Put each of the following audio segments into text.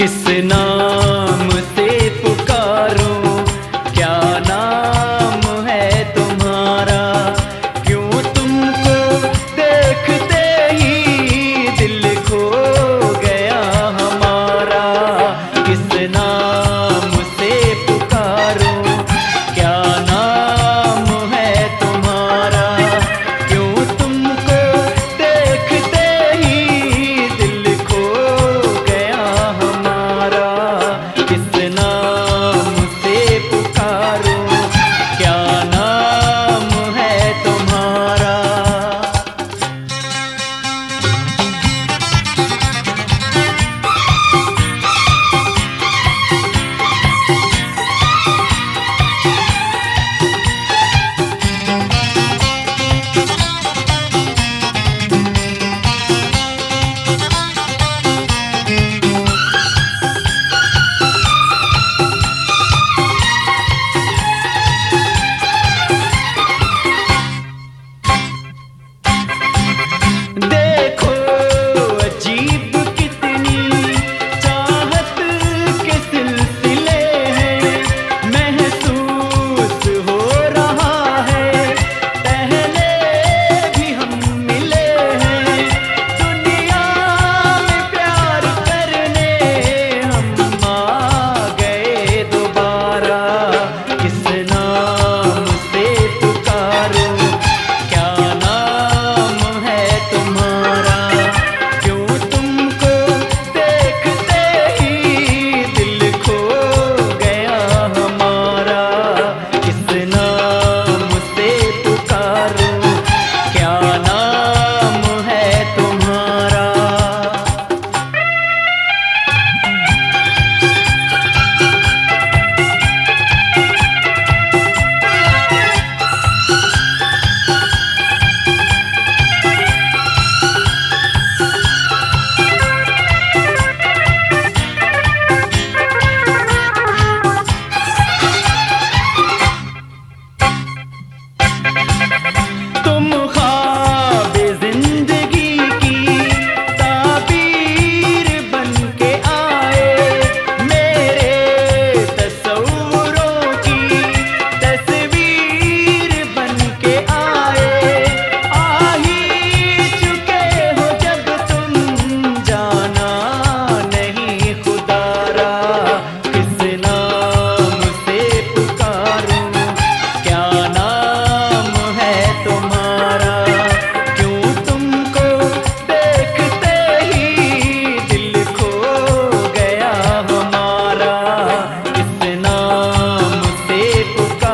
किस नाम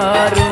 Maru